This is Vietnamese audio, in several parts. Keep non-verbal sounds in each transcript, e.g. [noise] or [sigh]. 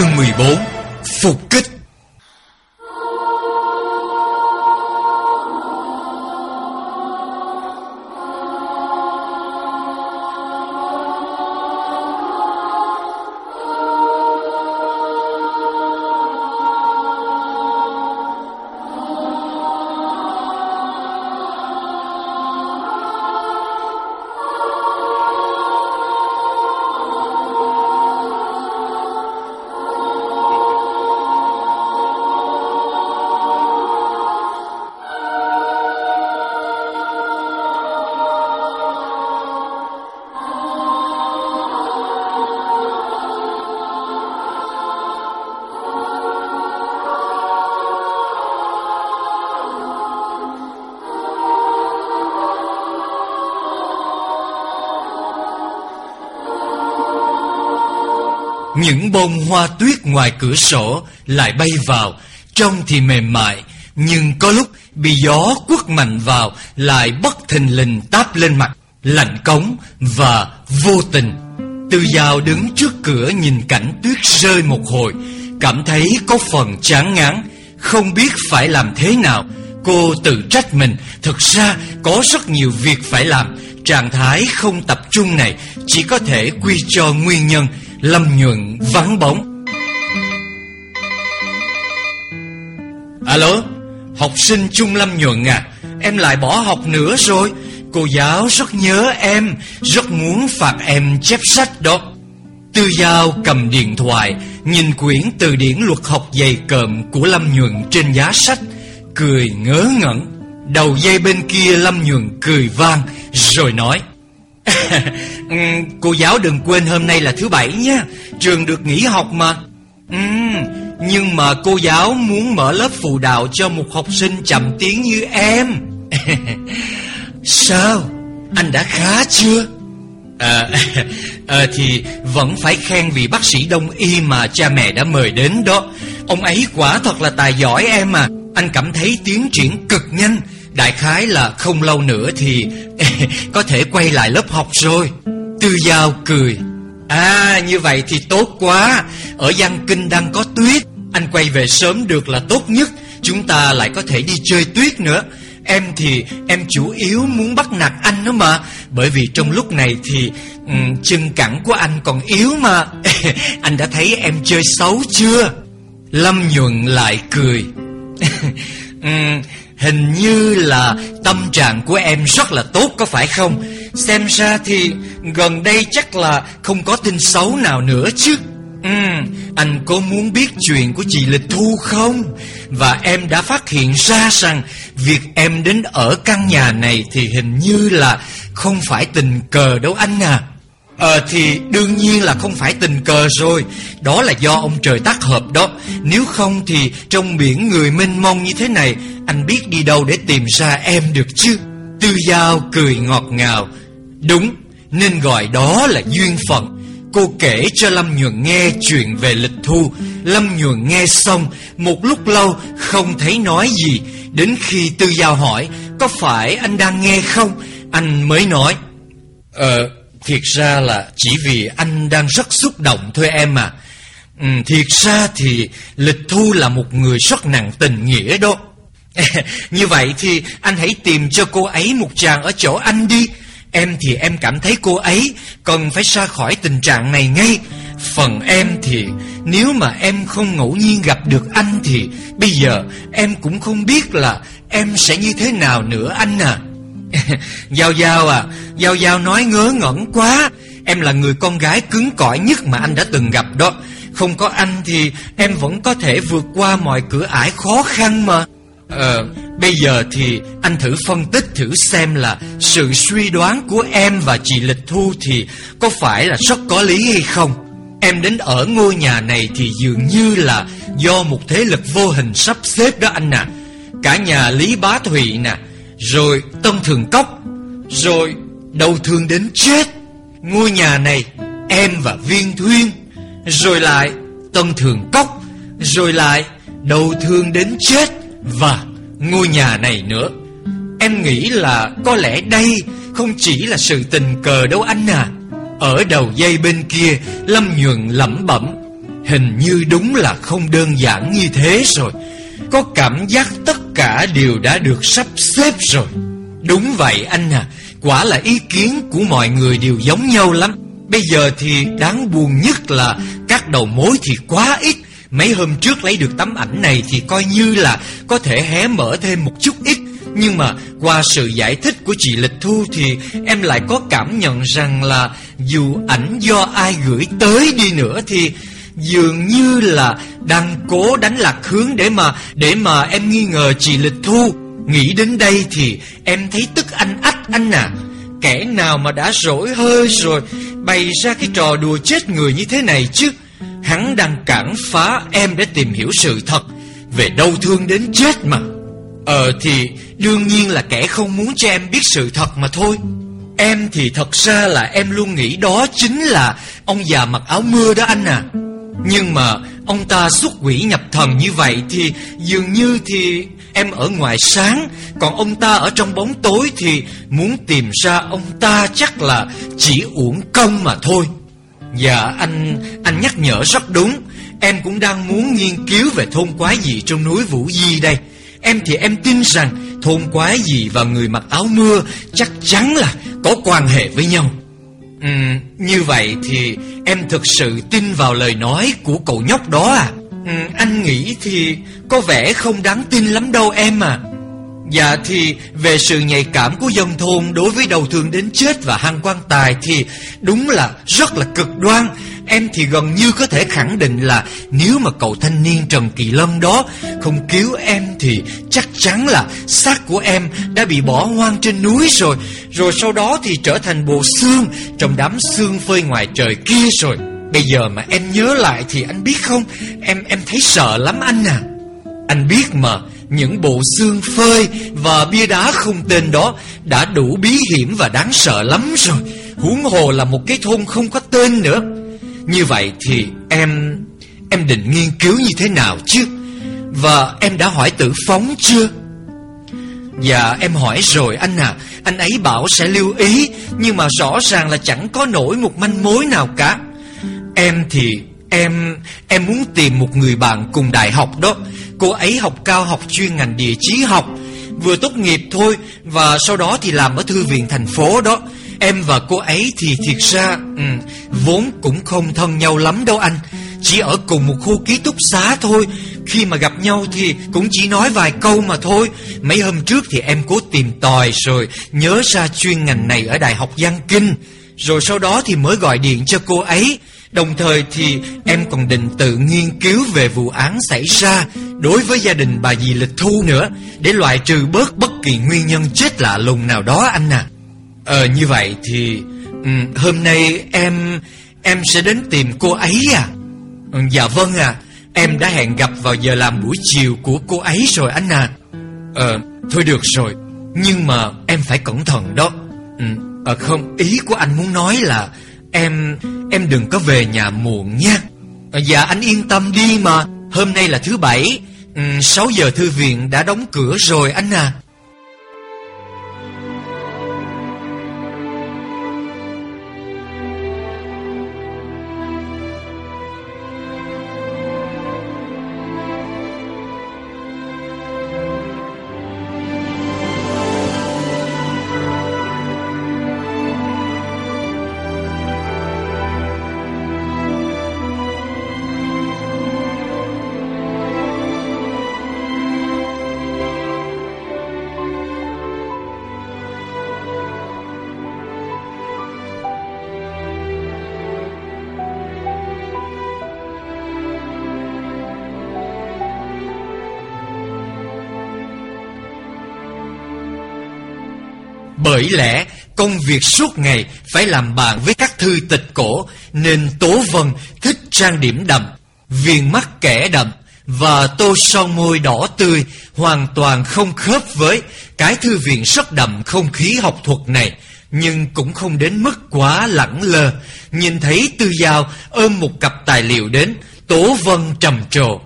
Chương 14 Phục kích. Những bông hoa tuyết ngoài cửa sổ lại bay vào, trông thì mềm mại, nhưng có lúc bị gió quất mạnh vào lại bất thình lình táp lên mặt, lạnh cống và vô tình. Từ Giao đứng trước cửa nhìn cảnh tuyết rơi một hồi, cảm thấy có phần chán ngán, không biết phải làm thế nào. Cô tự trách mình, thực ra có rất nhiều việc phải làm, trạng thái không tập trung này chỉ có thể quy cho nguyên nhân Lâm Nhuận vắng bóng. Alo, Học sinh Trung Lâm Nhuận à Em lại bỏ học nữa rồi. Cô giáo rất nhớ em, Rất muốn phạt em chép sách đó. Tư Giao cầm điện thoại, Nhìn quyển từ điển luật học dày cộm Của Lâm Nhuận trên giá sách, Cười ngớ ngẩn. Đầu dây bên kia Lâm Nhuận cười vang, Rồi nói [laughs] Ừ, cô giáo đừng quên hôm nay là thứ bảy nha. Trường được nghỉ học mà. Ừ, Nhưng mà cô giáo muốn mở lớp phụ đạo cho một học sinh chậm tiếng như em. [laughs] Sao? Anh đã khá chưa? À, [laughs] à, thì vẫn phải khen vì bác sĩ đông y mà cha mẹ đã mời đến đó. Ông ấy quả thật là tài giỏi em à. Anh cảm thấy tiến triển cực nhanh. Đại khái là không lâu nữa thì [laughs] có thể quay lại lớp học rồi. Tư Giao cười. À như vậy thì tốt quá. Ở Giang Kinh đang có tuyết. Anh quay về sớm được là tốt nhất. Chúng ta lại có thể đi chơi tuyết nữa. Em thì em chủ yếu muốn bắt nạt anh đó mà. Bởi vì trong lúc này thì um, Chân cẳng của anh còn yếu mà. [laughs] Anh đã thấy em chơi xấu chưa? Lâm nhuận lại cười. [laughs] Um, Hình như là tâm trạng của em rất là tốt có phải không? Xem ra thì gần đây chắc là không có tin xấu nào nữa chứ. Ừ, anh có muốn biết chuyện của chị Lịch Thu không? Và em đã phát hiện ra rằng Việc em đến ở căn nhà này thì hình như là không phải tình cờ đâu anh à. Ờ thì đương nhiên là không phải tình cờ rồi. Đó là do ông trời tác hợp đó. Nếu không thì trong biển người mênh mông như thế này, Anh biết đi đâu để tìm ra em được chứ? Tư Giao cười ngọt ngào. Đúng, Nên gọi đó là duyên phận. Cô kể cho Lâm Nhuận nghe chuyện về lịch thu. Lâm Nhuận nghe xong, Một lúc lâu không thấy nói gì. Đến khi Tư Giao hỏi, Có phải anh đang nghe không? Anh mới nói Ờ Thiệt ra là chỉ vì anh đang rất xúc động thôi em à. Ừ, Thiệt ra thì Lịch Thu là một người rất nặng tình nghĩa đó. [laughs] Như vậy thì anh hãy tìm cho cô ấy một chàng ở chỗ anh đi. Em thì em cảm thấy cô ấy cần phải ra khỏi tình trạng này ngay. Phần em thì nếu mà em không ngẫu nhiên gặp được anh thì Bây giờ em cũng không biết là em sẽ như thế nào nữa anh à. [laughs] Giao Giao à Giao Giao nói ngớ ngẩn quá Em là người con gái cứng cỏi nhất mà anh đã từng gặp đó Không có anh thì em vẫn có thể vượt qua mọi cửa ải khó khăn mà Ờ, bây giờ thì anh thử phân tích thử xem là sự suy đoán của em và chị Lịch Thu thì có phải là rất có lý hay không? Em đến ở ngôi nhà này thì dường như là do một thế lực vô hình sắp xếp đó anh nè. Cả nhà Lý Bá Thụy nè, rồi Tân Thường Cốc, rồi đau thương đến chết. Ngôi nhà này, em và Viên Thuyên, rồi lại Tân Thường Cốc, rồi lại đau thương đến chết và ngôi nhà này nữa. Em nghĩ là có lẽ đây không chỉ là sự tình cờ đâu anh à. Ở đầu dây bên kia, Lâm Nhuận lẩm bẩm. Hình như đúng là không đơn giản như thế rồi Có cảm giác tất cả đều đã được sắp xếp rồi. Đúng vậy, anh à Quả là ý kiến của mọi người đều giống nhau lắm. Bây giờ thì đáng buồn nhất là Các đầu mối thì quá ít. Mấy hôm trước lấy được tấm ảnh này Thì coi như là có thể hé mở thêm một chút ít. Nhưng mà qua sự giải thích của chị Lịch Thu Thì em lại có cảm nhận rằng là Dù ảnh do ai gửi tới đi nữa Thì dường như là đang cố đánh lạc hướng để mà để mà em nghi ngờ chị Lịch Thu. Nghĩ đến đây thì em thấy tức anh ách anh à. Kẻ nào mà đã rỗi hơi rồi, bày ra cái trò đùa chết người như thế này chứ. Hắn đang cản phá em để tìm hiểu sự thật về đau thương đến chết mà. Ờ thì đương nhiên là kẻ không muốn cho em biết sự thật mà thôi. Em thì thật ra là em luôn nghĩ đó chính là ông già mặc áo mưa đó anh à. Nhưng mà ông ta xuất quỷ nhập thần như vậy thì dường như thì em ở ngoài sáng, Còn ông ta ở trong bóng tối thì muốn tìm ra ông ta chắc là chỉ uổng công mà thôi. Dạ anh anh nhắc nhở rất đúng. Em cũng đang muốn nghiên cứu về thôn quái gì trong núi Vũ Di đây. Em thì em tin rằng thôn quái gì và người mặc áo mưa chắc chắn là có quan hệ với nhau. Ừ, như vậy thì em thực sự tin vào lời nói của cậu nhóc đó à? Ừ, anh nghĩ thì có vẻ không đáng tin lắm đâu em à. Dạ thì về sự nhạy cảm của dân thôn đối với đầu thương đến chết và hăng quan tài thì đúng là rất là cực đoan. Em thì gần như có thể khẳng định là nếu mà cậu thanh niên Trần Kỳ Lâm đó không cứu em thì chắc chắn là xác của em đã bị bỏ hoang trên núi rồi. Rồi sau đó thì trở thành bộ xương trong đám xương phơi ngoài trời kia rồi. Bây giờ mà em nhớ lại thì anh biết không, em em thấy sợ lắm anh à. Anh biết mà, những bộ xương phơi và bia đá không tên đó đã đủ bí hiểm và đáng sợ lắm rồi. Huống hồ là một cái thôn không có tên nữa. Như vậy thì em em định nghiên cứu như thế nào chứ? Và em đã hỏi tử phóng chưa? Dạ em hỏi rồi anh à. Anh ấy bảo sẽ lưu ý, Nhưng mà rõ ràng là chẳng có nổi một manh mối nào cả. Em thì, em em muốn tìm một người bạn cùng đại học đó. Cô ấy học cao học chuyên ngành địa chí học. Vừa tốt nghiệp thôi, Và sau đó thì làm ở thư viện thành phố đó. Em và cô ấy thì thiệt ra ừ, Vốn cũng không thân nhau lắm đâu anh. Chỉ ở cùng một khu ký túc xá thôi. Khi mà gặp nhau thì cũng chỉ nói vài câu mà thôi. Mấy hôm trước thì em cố tìm tòi rồi Nhớ ra chuyên ngành này ở Đại học Giang Kinh. Rồi sau đó thì mới gọi điện cho cô ấy. Đồng thời thì em còn định tự nghiên cứu về vụ án xảy ra đối với gia đình bà dì Lịch Thu nữa để loại trừ bớt bất kỳ nguyên nhân chết lạ lùng nào đó anh à. Ờ như vậy thì um, hôm nay em em sẽ đến tìm cô ấy à? Ừ, dạ vâng à, em đã hẹn gặp vào giờ làm buổi chiều của cô ấy rồi anh à. Ờ thôi được rồi, nhưng mà em phải cẩn thận đó. Ừ, ờ, không, ý của anh muốn nói là Em em đừng có về nhà muộn nha ờ, Dạ anh yên tâm đi mà Hôm nay là thứ bảy ừ, 6 giờ thư viện đã đóng cửa rồi anh à Bởi lẽ công việc suốt ngày phải làm bạn với các thư tịch cổ Nên Tố Vân thích trang điểm đậm, viền mắt kẻ đậm Và tô son môi đỏ tươi hoàn toàn không khớp với cái thư viện rất đậm không khí học thuật này. Nhưng cũng không đến mức quá lẳng lơ. Nhìn thấy Tư Giao ôm một cặp tài liệu đến Tố Vân trầm trồ.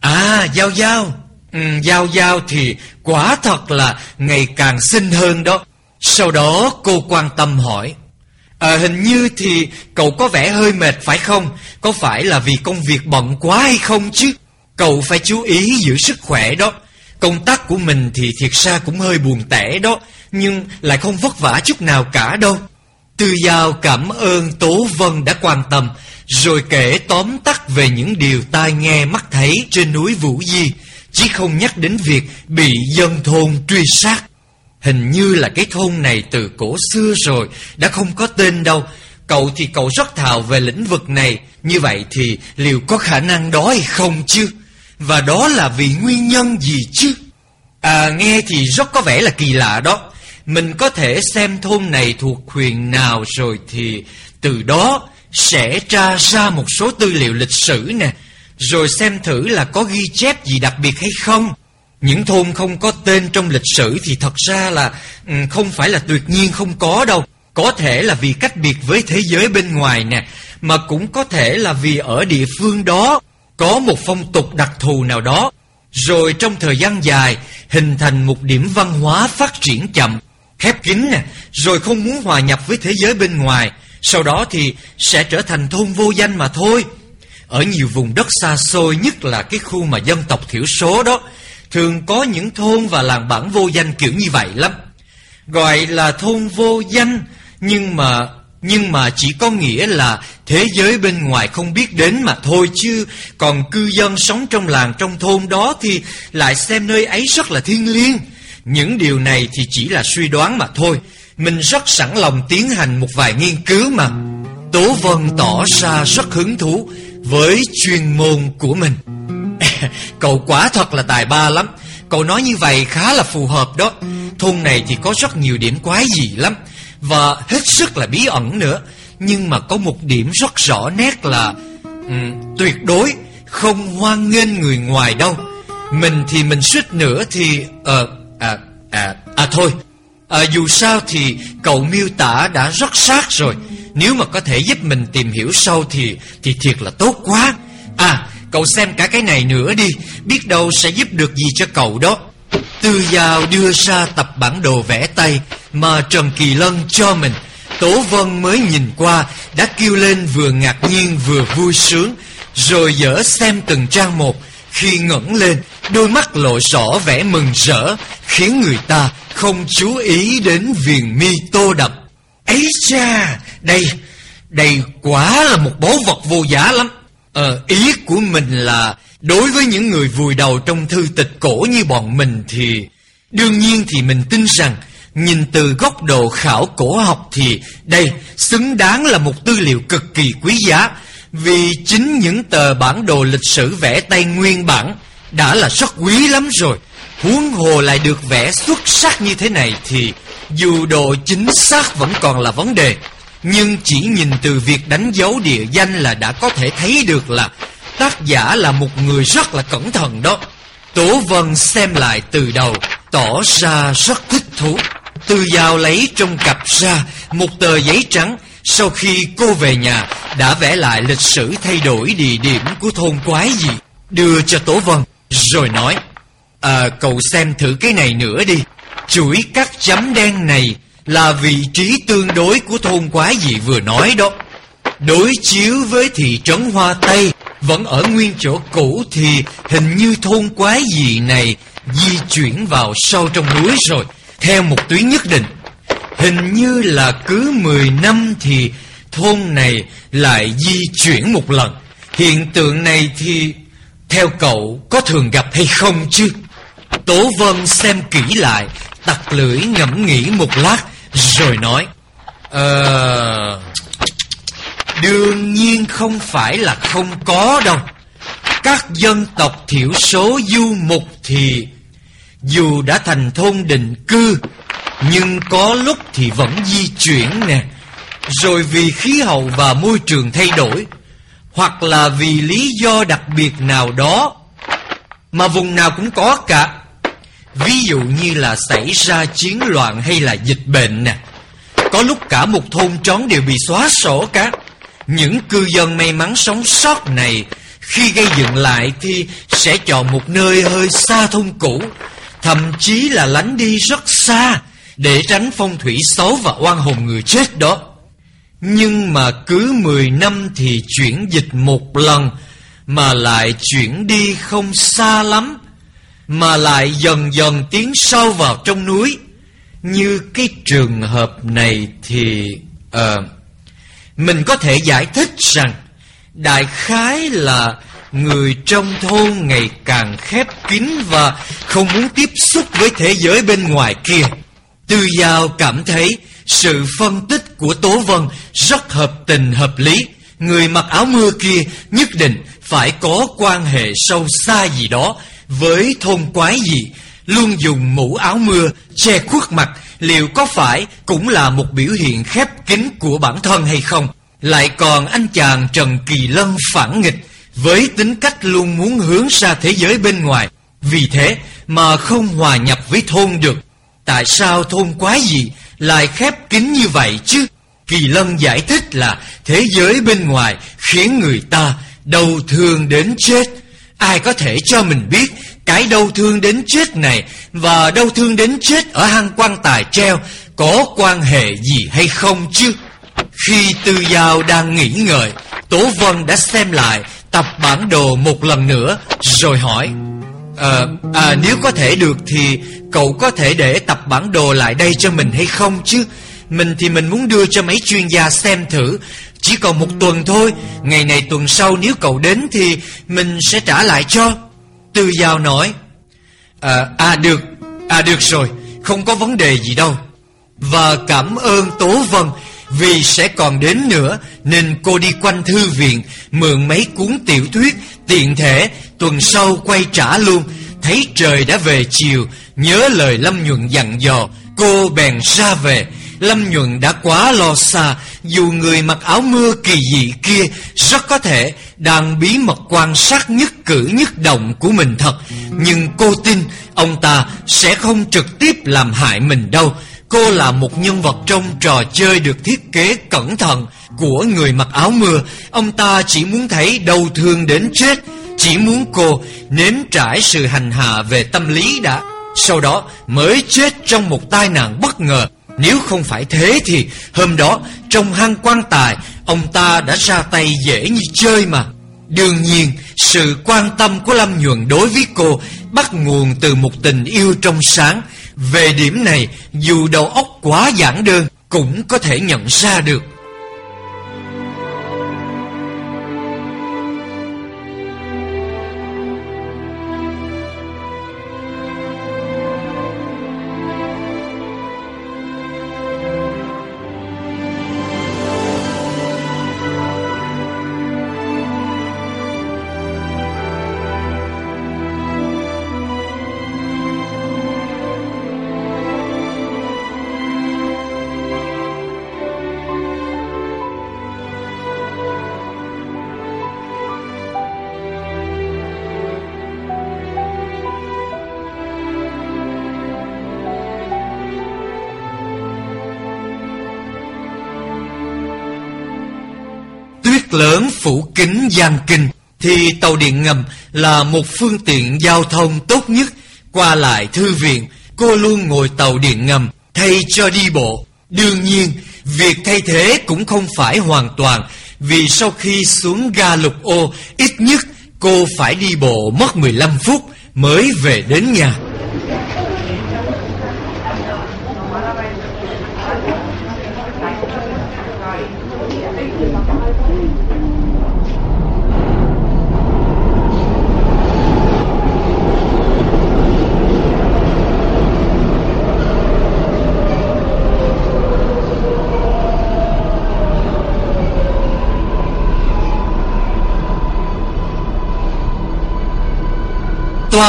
À Giao Giao. Ừ, Giao Giao thì quả thật là ngày càng xinh hơn đó sau đó cô quan tâm hỏi À, hình như thì cậu có vẻ hơi mệt phải không? Có phải là vì công việc bận quá hay không chứ? Cậu phải chú ý giữ sức khỏe đó. Công tác của mình thì thiệt ra cũng hơi buồn tẻ đó, nhưng lại không vất vả chút nào cả đâu. Tư Giao cảm ơn Tố Vân đã quan tâm, rồi kể tóm tắt về những điều tai nghe mắt thấy trên núi Vũ Di, chỉ không nhắc đến việc bị dân thôn truy sát. Hình như là cái thôn này từ cổ xưa rồi, đã không có tên đâu. Cậu thì cậu rất thạo về lĩnh vực này, như vậy thì liệu có khả năng đó hay không chứ? Và đó là vì nguyên nhân gì chứ? À nghe thì rất có vẻ là kỳ lạ đó. Mình có thể xem thôn này thuộc huyện nào rồi thì từ đó sẽ tra ra một số tư liệu lịch sử nè. Rồi xem thử là có ghi chép gì đặc biệt hay không. Những thôn không có tên trong lịch sử thì thật ra là ừ, không phải là tuyệt nhiên không có đâu. Có thể là vì cách biệt với thế giới bên ngoài nè, mà cũng có thể là vì ở địa phương đó có một phong tục đặc thù nào đó. Rồi trong thời gian dài hình thành một điểm văn hóa phát triển chậm, khép kín nè, rồi không muốn hòa nhập với thế giới bên ngoài. Sau đó thì sẽ trở thành thôn vô danh mà thôi. Ở nhiều vùng đất xa xôi nhất là cái khu mà dân tộc thiểu số đó Thường có những thôn và làng bản vô danh kiểu như vậy lắm. Gọi là thôn vô danh, Nhưng mà nhưng mà chỉ có nghĩa là thế giới bên ngoài không biết đến mà thôi chứ. Còn cư dân sống trong làng, trong thôn đó thì lại xem nơi ấy rất là thiêng liêng. Những điều này thì chỉ là suy đoán mà thôi. Mình rất sẵn lòng tiến hành một vài nghiên cứu mà. Tố Vân tỏ ra rất hứng thú với chuyên môn của mình. Cậu quả thật là tài ba lắm. Cậu nói như vậy khá là phù hợp đó. Thôn này thì có rất nhiều điểm quái gì lắm Và hết sức là bí ẩn nữa. Nhưng mà có một điểm rất rõ nét là um, Tuyệt đối không hoan nghênh người ngoài đâu. Mình thì mình suýt nữa thì Ờ à, à, à thôi. À, Dù sao thì cậu miêu tả đã rất sát rồi. Nếu mà có thể giúp mình tìm hiểu sâu thì Thì thiệt là tốt quá. À Cậu xem cả cái này nữa đi, Biết đâu sẽ giúp được gì cho cậu đó. Tư Giao đưa ra tập bản đồ vẽ tay Mà Trần Kỳ Lân cho mình. Tố Vân mới nhìn qua, Đã kêu lên vừa ngạc nhiên vừa vui sướng, Rồi dở xem từng trang một. Khi ngẩng lên, Đôi mắt lộ rõ vẻ mừng rỡ, Khiến người ta không chú ý đến viền mi tô đậm. Ấy cha, Đây Đây quả là một báu vật vô giá lắm. Ờ, ý của mình là đối với những người vùi đầu trong thư tịch cổ như bọn mình thì đương nhiên thì mình tin rằng nhìn từ góc độ khảo cổ học thì đây xứng đáng là một tư liệu cực kỳ quý giá vì chính những tờ bản đồ lịch sử vẽ tay nguyên bản đã là rất quý lắm rồi. Huống hồ lại được vẽ xuất sắc như thế này thì dù độ chính xác vẫn còn là vấn đề. Nhưng chỉ nhìn từ việc đánh dấu địa danh là đã có thể thấy được là tác giả là một người rất là cẩn thận đó. Tố Vân xem lại từ đầu, tỏ ra rất thích thú. Từ Giao lấy trong cặp ra một tờ giấy trắng sau khi cô về nhà đã vẽ lại lịch sử thay đổi địa điểm của thôn quái gì. Đưa cho Tố Vân, rồi nói, À, cậu xem thử cái này nữa đi. Chuỗi các chấm đen này là vị trí tương đối của thôn quái gì vừa nói đó. Đối chiếu với thị trấn Hoa Tây vẫn ở nguyên chỗ cũ thì hình như thôn quái gì này di chuyển vào sâu trong núi rồi, theo một tuyến nhất định. Hình như là cứ 10 năm thì thôn này lại di chuyển một lần. Hiện tượng này thì theo cậu có thường gặp hay không chứ? Tố Vân xem kỹ lại, tặc lưỡi ngẫm nghĩ một lát rồi nói Ờ... Đương nhiên không phải là không có đâu. Các dân tộc thiểu số du mục thì Dù đã thành thôn định cư, Nhưng có lúc thì vẫn di chuyển nè. Rồi vì khí hậu và môi trường thay đổi, Hoặc là vì lý do đặc biệt nào đó Mà vùng nào cũng có cả. Ví dụ như là xảy ra chiến loạn hay là dịch bệnh nè. Có lúc cả một thôn trón đều bị xóa sổ cả. Những cư dân may mắn sống sót này, Khi gây dựng lại thì sẽ chọn một nơi hơi xa thôn cũ, Thậm chí là lánh đi rất xa Để tránh phong thủy xấu và oan hồn người chết đó. Nhưng mà cứ 10 năm thì chuyển dịch một lần, Mà lại chuyển đi không xa lắm. Mà lại dần dần tiến sâu vào trong núi Như cái trường hợp này thì uh, Mình có thể giải thích rằng Đại khái là người trong thôn ngày càng khép kín và không muốn tiếp xúc với thế giới bên ngoài kia. Tư Giao cảm thấy sự phân tích của Tố Vân rất hợp tình hợp lý. Người mặc áo mưa kia nhất định phải có quan hệ sâu xa gì đó với thôn quái dị Luôn dùng mũ áo mưa, che khuất mặt, liệu có phải cũng là một biểu hiện khép kín của bản thân hay không? Lại còn anh chàng Trần Kỳ Lân phản nghịch, với tính cách luôn muốn hướng ra thế giới bên ngoài. Vì thế mà không hòa nhập với thôn được. Tại sao thôn quái gì lại khép kín như vậy chứ? Kỳ Lân giải thích là thế giới bên ngoài khiến người ta đau thương đến chết. Ai có thể cho mình biết cái đau thương đến chết này và đau thương đến chết ở hang quan tài treo có quan hệ gì hay không chứ? Khi Tư Giao đang nghĩ ngợi, Tố Vân đã xem lại tập bản đồ một lần nữa rồi hỏi à, à, Nếu có thể được thì cậu có thể để tập bản đồ lại đây cho mình hay không chứ Mình thì mình muốn đưa cho mấy chuyên gia xem thử chỉ còn một tuần thôi. Ngày này tuần sau nếu cậu đến thì mình sẽ trả lại cho. Tư Giao nói À, à được, à được rồi. Không có vấn đề gì đâu. Và cảm ơn Tố Vân vì sẽ còn đến nữa Nên cô đi quanh thư viện Mượn mấy cuốn tiểu thuyết Tiện thể tuần sau quay trả luôn. Thấy trời đã về chiều Nhớ lời Lâm Nhuận dặn dò Cô bèn ra về. Lâm Nhuận đã quá lo xa dù người mặc áo mưa kỳ dị kia Rất có thể đang bí mật quan sát nhất cử nhất động của mình thật Nhưng cô tin Ông ta sẽ không trực tiếp làm hại mình đâu Cô là một nhân vật trong trò chơi được thiết kế cẩn thận của người mặc áo mưa. Ông ta chỉ muốn thấy đau thương đến chết, chỉ muốn cô nếm trải sự hành hạ về tâm lý đã. Sau đó mới chết trong một tai nạn bất ngờ. Nếu không phải thế thì hôm đó trong hang quan tài ông ta đã ra tay dễ như chơi mà. Đương nhiên, sự quan tâm của Lâm Nhuận đối với cô bắt nguồn từ một tình yêu trong sáng. Về điểm này, dù đầu óc quá giản đơn, cũng có thể nhận ra được. Lớn phủ kính Giang Kinh thì tàu điện ngầm là một phương tiện giao thông tốt nhất. Qua lại thư viện, cô luôn ngồi tàu điện ngầm thay cho đi bộ. Đương nhiên, việc thay thế cũng không phải hoàn toàn vì sau khi xuống ga lục ô, ít nhất cô phải đi bộ mất 15 phút mới về đến nhà.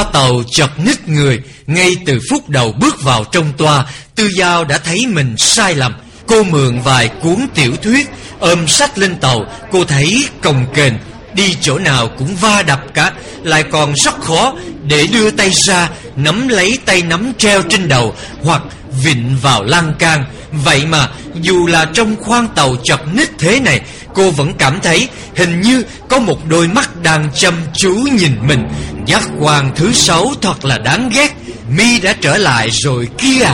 Toa tàu chật ních người. Ngay từ phút đầu bước vào trong toa, Tư Giao đã thấy mình sai lầm. Cô mượn vài cuốn tiểu thuyết, Ôm sách lên tàu. Cô thấy cồng kềnh, Đi chỗ nào cũng va đập cả. Lại còn rất khó Để đưa tay ra, Nắm lấy tay nắm treo trên đầu Hoặc vịn vào lan can. Vậy mà, dù là trong khoang tàu chật ních thế này Cô vẫn cảm thấy hình như có một đôi mắt đang chăm chú nhìn mình. Giác quan thứ sáu thật là đáng ghét. Mi đã trở lại rồi kia.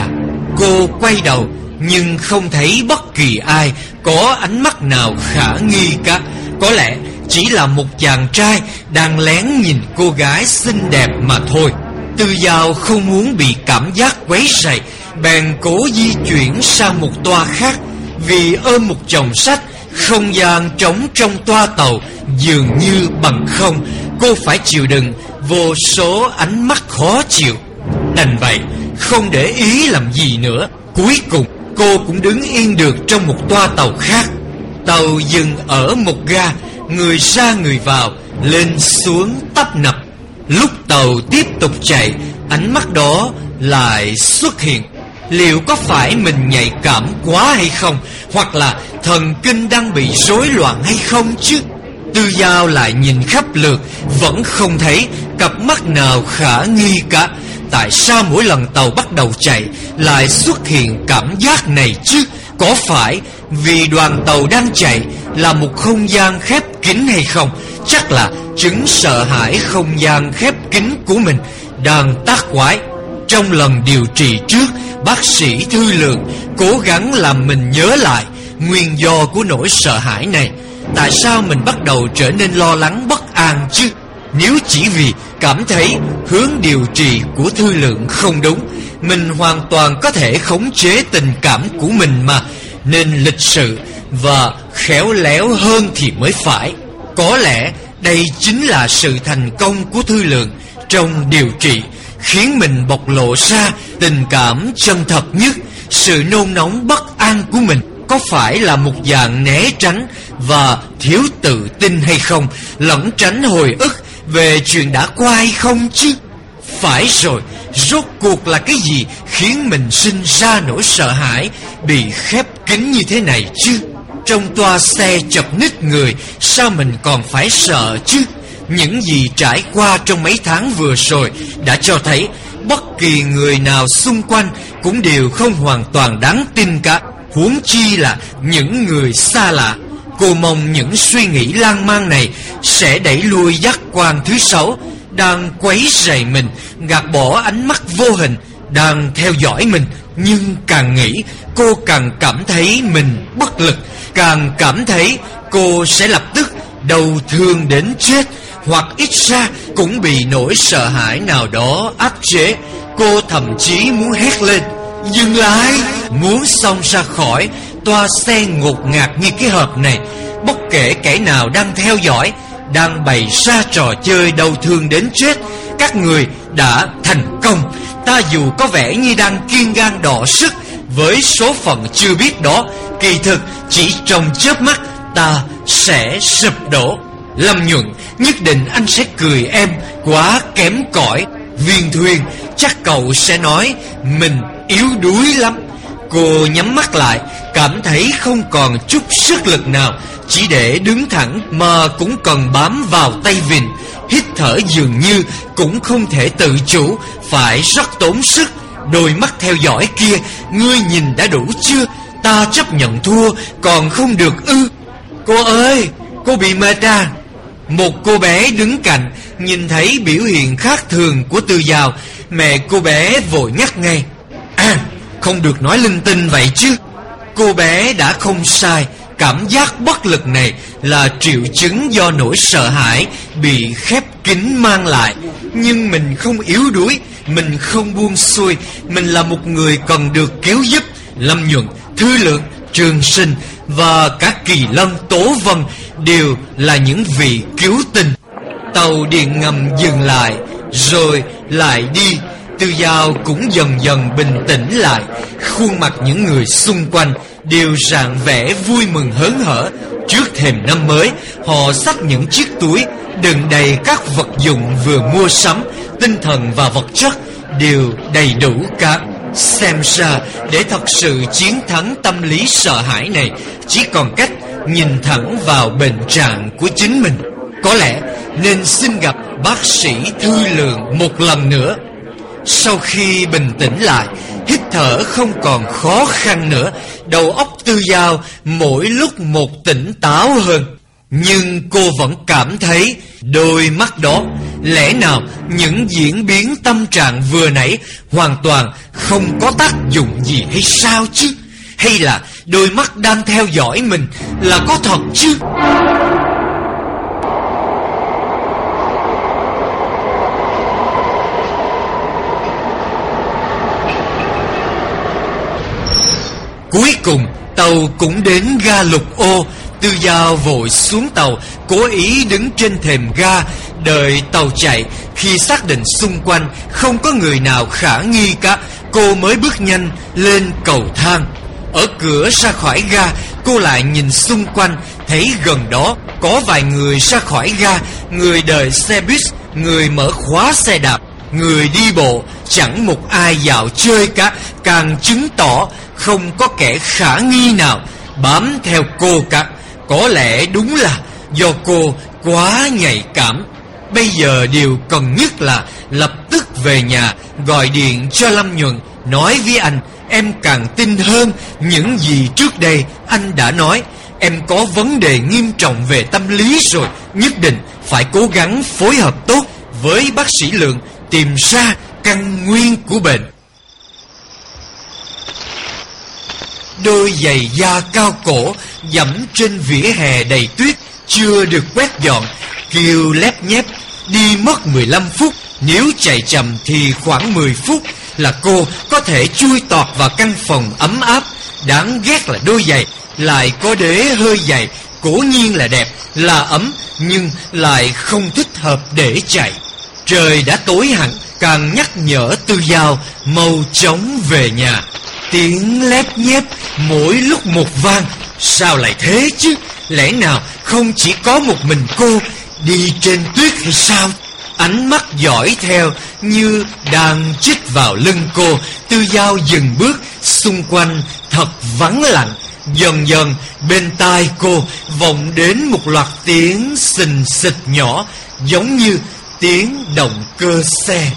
Cô quay đầu, Nhưng không thấy bất kỳ ai Có ánh mắt nào khả nghi cả. Có lẽ chỉ là một chàng trai Đang lén nhìn cô gái xinh đẹp mà thôi. Tư Giao không muốn bị cảm giác quấy rầy, Bèn cố di chuyển sang một toa khác. Vì ôm một chồng sách không gian trống trong toa tàu Dường như bằng không. Cô phải chịu đựng Vô số ánh mắt khó chịu. Đành vậy, Không để ý làm gì nữa. Cuối cùng, cô cũng đứng yên được Trong một toa tàu khác. Tàu dừng ở một ga, Người ra người vào, Lên xuống tấp nập. Lúc tàu tiếp tục chạy, Ánh mắt đó lại xuất hiện. Liệu có phải mình nhạy cảm quá hay không? Hoặc là thần kinh đang bị rối loạn hay không chứ? Tư Giao lại nhìn khắp lượt, Vẫn không thấy cặp mắt nào khả nghi cả. Tại sao mỗi lần tàu bắt đầu chạy Lại xuất hiện cảm giác này chứ? Có phải vì đoàn tàu đang chạy Là một không gian khép kín hay không? Chắc là chứng sợ hãi không gian khép kín của mình Đang tác quái. Trong lần điều trị trước, Bác sĩ Thư Lượng Cố gắng làm mình nhớ lại Nguyên do của nỗi sợ hãi này. Tại sao mình bắt đầu trở nên lo lắng bất an chứ? Nếu chỉ vì cảm thấy hướng điều trị của Thư Lượng không đúng, Mình hoàn toàn có thể khống chế tình cảm của mình mà. Nên lịch sự và khéo léo hơn thì mới phải. Có lẽ đây chính là sự thành công của Thư Lượng Trong điều trị Khiến mình bộc lộ ra tình cảm chân thật nhất, Sự nôn nóng bất an của mình. Có phải là một dạng né tránh Và thiếu tự tin hay không? Lẫn tránh hồi ức Về chuyện đã qua hay không chứ? Phải rồi, Rốt cuộc là cái gì Khiến mình sinh ra nỗi sợ hãi, Bị khép kín như thế này chứ? Trong toa xe chật ních người, Sao mình còn phải sợ chứ? Những gì trải qua trong mấy tháng vừa rồi đã cho thấy bất kỳ người nào xung quanh cũng đều không hoàn toàn đáng tin cả. Huống chi là những người xa lạ. Cô mong những suy nghĩ lan man này sẽ đẩy lui giác quan thứ sáu đang quấy rầy mình, gạt bỏ ánh mắt vô hình đang theo dõi mình. Nhưng càng nghĩ cô càng cảm thấy mình bất lực, càng cảm thấy cô sẽ lập tức đầu thương đến chết hoặc ít ra cũng bị nỗi sợ hãi nào đó áp chế. Cô thậm chí muốn hét lên, dừng lại, muốn xông ra khỏi toa xe ngột ngạt như cái hộp này. Bất kể kẻ nào đang theo dõi, đang bày ra trò chơi đau thương đến chết, các người đã thành công. Ta dù có vẻ như đang kiên gan đỏ sức với số phận chưa biết đó, kỳ thực chỉ trong chớp mắt ta sẽ sụp đổ. Lâm Nhuận Nhất định anh sẽ cười em Quá kém cỏi. Viên Thuyền, Chắc cậu sẽ nói, Mình yếu đuối lắm. Cô nhắm mắt lại, Cảm thấy không còn chút sức lực nào, Chỉ để đứng thẳng Mà cũng cần bám vào tay vịn Hít thở dường như Cũng không thể tự chủ, Phải rất tốn sức. Đôi mắt theo dõi kia, Ngươi nhìn đã đủ chưa? Ta chấp nhận thua, Còn không được ư? Cô ơi, Cô bị mệt à? Một cô bé đứng cạnh Nhìn thấy biểu hiện khác thường của Tư Giao. Mẹ cô bé vội nhắc ngay. À không được nói linh tinh vậy chứ. Cô bé đã không sai. Cảm giác bất lực này là triệu chứng do nỗi sợ hãi Bị khép kín mang lại. Nhưng mình không yếu đuối Mình không buông xuôi. Mình là một người cần được cứu giúp. Lâm Nhuận, Thư Lượng, Trường Sinh Và các kỳ lâm tố vân đều là những vị cứu tinh. Tàu điện ngầm dừng lại, rồi lại đi. Tư Giao cũng dần dần bình tĩnh lại. Khuôn mặt những người xung quanh đều rạng vẻ vui mừng hớn hở. Trước thềm năm mới, họ xách những chiếc túi đựng đầy các vật dụng vừa mua sắm, tinh thần và vật chất đều đầy đủ cả. Xem ra để thật sự chiến thắng tâm lý sợ hãi này Chỉ còn cách nhìn thẳng vào bệnh trạng của chính mình. Có lẽ nên xin gặp bác sĩ Thư Lượng một lần nữa. Sau khi bình tĩnh lại, Hít thở không còn khó khăn nữa, Đầu óc tư dao mỗi lúc một tỉnh táo hơn. Nhưng cô vẫn cảm thấy đôi mắt đó, Lẽ nào những diễn biến tâm trạng vừa nãy Hoàn toàn không có tác dụng gì hay sao chứ? Hay là đôi mắt đang theo dõi mình Là có thật chứ? Cuối cùng, tàu cũng đến ga lục ô. Tư Giao vội xuống tàu, Cố ý đứng trên thềm ga, Đợi tàu chạy. Khi xác định xung quanh, Không có người nào khả nghi cả, Cô mới bước nhanh lên cầu thang. Ở cửa ra khỏi ga, Cô lại nhìn xung quanh, Thấy gần đó có vài người ra khỏi ga, Người đợi xe buýt, Người mở khóa xe đạp, Người đi bộ, Chẳng một ai dạo chơi cả, Càng chứng tỏ không có kẻ khả nghi nào Bám theo cô cả. Có lẽ đúng là do cô quá nhạy cảm. Bây giờ điều cần nhất là lập tức về nhà, Gọi điện cho Lâm Nhuận, Nói với anh Em càng tin hơn những gì trước đây, anh đã nói. Em có vấn đề nghiêm trọng về tâm lý rồi, Nhất định phải cố gắng phối hợp tốt với bác sĩ Lượng Tìm ra căn nguyên của bệnh. Đôi giày da cao cổ, Dẫm trên vỉa hè đầy tuyết, Chưa được quét dọn, Kêu lép nhép, Đi mất 15 phút, Nếu chạy chậm thì khoảng 10 phút. Là cô có thể chui tọt vào căn phòng ấm áp. Đáng ghét là đôi giày Lại có đế hơi dày, Cố nhiên là đẹp, Là ấm, Nhưng lại không thích hợp để chạy. Trời đã tối hẳn, Càng nhắc nhở tư giao, Mau chóng về nhà. Tiếng lép nhép, mỗi lúc một vang. Sao lại thế chứ? Lẽ nào không chỉ có một mình cô Đi trên tuyết hay sao? Ánh mắt dõi theo Như đang chích vào lưng cô, Tư dao dừng bước, Xung quanh thật vắng lặng. Dần dần, bên tai cô vọng đến một loạt tiếng xình xịch nhỏ, Giống như tiếng động cơ xe.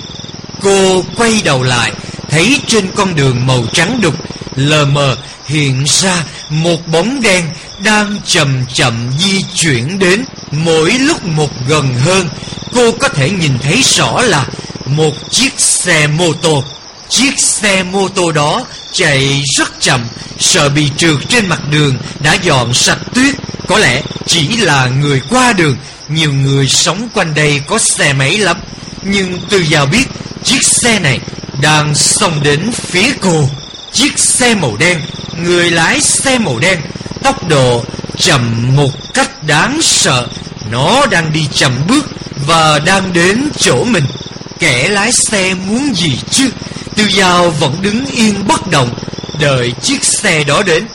Cô quay đầu lại Thấy trên con đường màu trắng đục, Lờ mờ hiện ra một bóng đen Đang chậm chậm di chuyển đến Mỗi lúc một gần hơn. Cô có thể nhìn thấy rõ là Một chiếc xe mô tô. Chiếc xe mô tô đó chạy rất chậm, Sợ bị trượt trên mặt đường, Đã dọn sạch tuyết. Có lẽ chỉ là người qua đường, Nhiều người sống quanh đây có xe máy lắm. Nhưng từ già biết, Chiếc xe này đang xông đến phía cô. Chiếc xe màu đen, Người lái xe màu đen, Tốc độ chậm một cách đáng sợ. Nó đang đi chậm bước Và đang đến chỗ mình. Kẻ lái xe muốn gì chứ? Tư Giao vẫn đứng yên bất động, Đợi chiếc xe đó đến.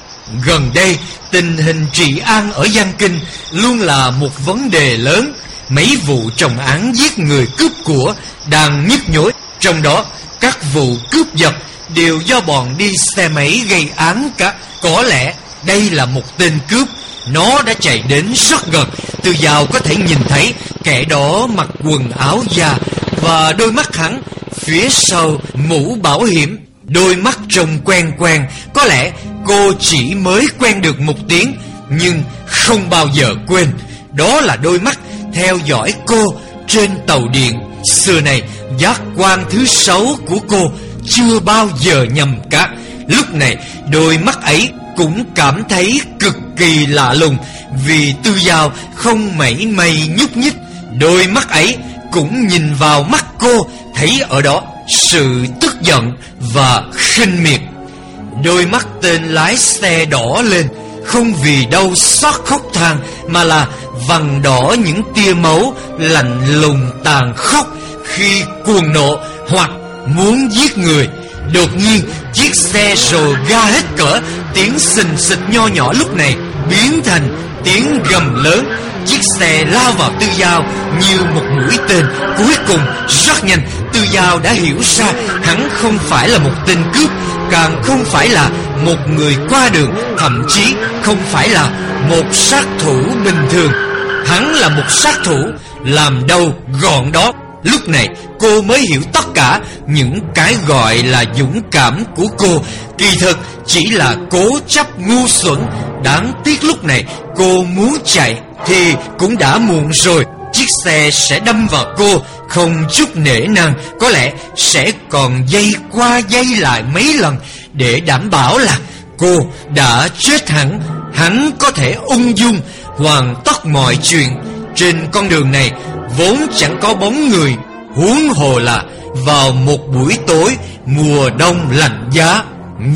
Gần đây, Tình hình trị an ở Giang Kinh Luôn là một vấn đề lớn. Mấy vụ trọng án giết người cướp của Đang nhức nhối. Trong đó, các vụ cướp giật Đều do bọn đi xe máy gây án cả. Có lẽ đây là một tên cướp. Nó đã chạy đến rất gần. Từ giàu có thể nhìn thấy Kẻ đó mặc quần áo da Và đôi mắt hắn Phía sau mũ bảo hiểm. Đôi mắt trông quen quen. Có lẽ cô chỉ mới quen được một tiếng, Nhưng không bao giờ quên. Đó là đôi mắt theo dõi cô trên tàu điện. Xưa này, giác quan thứ sáu của cô chưa bao giờ nhầm cả. Lúc này, đôi mắt ấy cũng cảm thấy cực kỳ lạ lùng, Vì tư dao không mảy may nhúc nhích. Đôi mắt ấy cũng nhìn vào mắt cô, Thấy ở đó sự tức giận và khinh miệt. Đôi mắt tên lái xe đỏ lên, Không vì đâu xót khóc than, Mà là vằn đỏ những tia máu Lạnh lùng tàn khốc Khi cuồng nộ hoặc muốn giết người. Đột nhiên, chiếc xe rồ ga hết cỡ, Tiếng xình xịch nho nhỏ lúc này Biến thành tiếng gầm lớn. Chiếc xe lao vào tư dao Như một mũi tên. Cuối cùng, rất nhanh, Tư dao đã hiểu ra Hắn không phải là một tên cướp, Càng không phải là một người qua đường, Thậm chí không phải là một sát thủ bình thường. Hắn là một sát thủ, Làm đâu gọn đó. Lúc này, cô mới hiểu tất cả những cái gọi là dũng cảm của cô. Kỳ thực, chỉ là cố chấp ngu xuẩn. Đáng tiếc lúc này, cô muốn chạy thì cũng đã muộn rồi. Chiếc xe sẽ đâm vào cô, Không chút nể nang. Có lẽ sẽ còn dây qua dây lại mấy lần Để đảm bảo là Cô đã chết hẳn. Hắn có thể ung dung Hoàn tất mọi chuyện. Trên con đường này, Vốn chẳng có bóng người. Huống hồ là Vào một buổi tối, Mùa đông lạnh giá.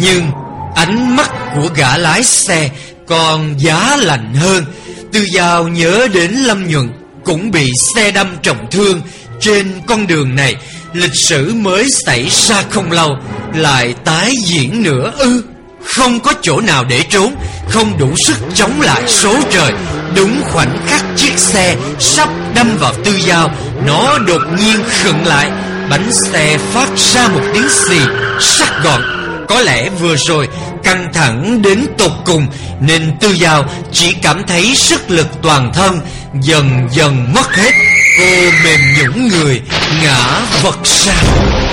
Nhưng ánh mắt của gã lái xe Còn giá lạnh hơn. Tư Giao nhớ đến Lâm Nhuận Cũng bị xe đâm trọng thương. Trên con đường này, Lịch sử mới xảy ra không lâu, Lại tái diễn nữa ư. Không có chỗ nào để trốn, Không đủ sức chống lại số trời. Đúng khoảnh khắc chiếc xe Sắp đâm vào tư giao, Nó đột nhiên khựng lại. Bánh xe phát ra một tiếng xì, Sắc gọn. Có lẽ vừa rồi, căng thẳng đến tột cùng, Nên tư giao chỉ cảm thấy sức lực toàn thân Dần dần mất hết. Cô mềm nhũng người, Ngã vật sang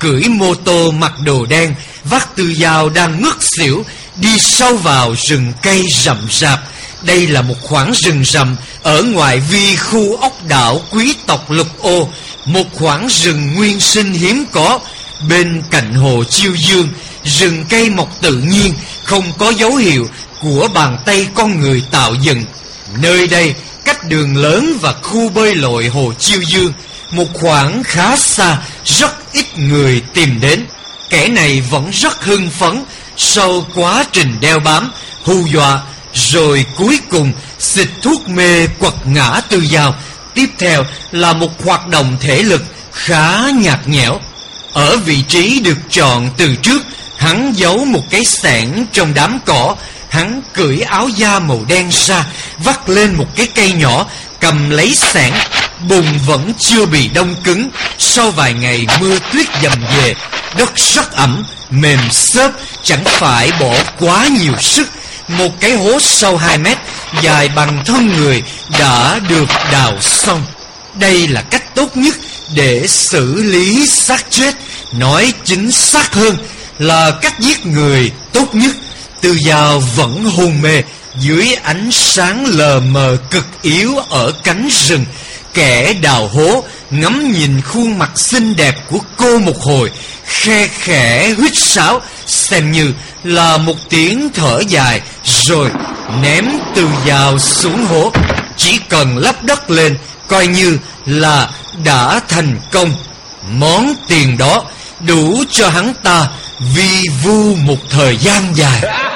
cưỡi mô tô mặc đồ đen, Vác tư dao đang ngất xỉu, Đi sâu vào rừng cây rậm rạp. Đây là một khoảng rừng rậm Ở ngoài vi khu ốc đảo quý tộc lục ô, Một khoảng rừng nguyên sinh hiếm có Bên cạnh hồ chiêu dương. Rừng cây mọc tự nhiên, Không có dấu hiệu của bàn tay con người tạo dựng. Nơi đây, cách đường lớn và khu bơi lội hồ chiêu dương một khoảng khá xa, Rất ít người tìm đến. Kẻ này vẫn rất hưng phấn Sau quá trình đeo bám, Hù dọa, Rồi cuối cùng xịt thuốc mê quật ngã tư dao. Tiếp theo là một hoạt động thể lực khá nhạt nhẽo. Ở vị trí được chọn từ trước, Hắn giấu một cái sẻn trong đám cỏ. Hắn cởi áo da màu đen ra, Vắt lên một cái cây nhỏ, Cầm lấy sẻn Bùn vẫn chưa bị đông cứng. Sau vài ngày mưa tuyết dầm về, Đất rất ẩm, Mềm xốp, Chẳng phải bỏ quá nhiều sức. Một cái hố sâu 2 mét, Dài bằng thân người, Đã được đào xong. Đây là cách tốt nhất Để xử lý xác chết. Nói chính xác hơn Là cách giết người tốt nhất. Tư Giao vẫn hôn mê, Dưới ánh sáng lờ mờ cực yếu Ở cánh rừng. Kẻ đào hố, ngắm nhìn khuôn mặt xinh đẹp của cô một hồi, Khe khẽ huýt sáo, Xem như là một tiếng thở dài, Rồi ném từ dào xuống hố. Chỉ cần lắp đất lên, Coi như là đã thành công. Món tiền đó đủ cho hắn ta Vi vu một thời gian dài. [laughs]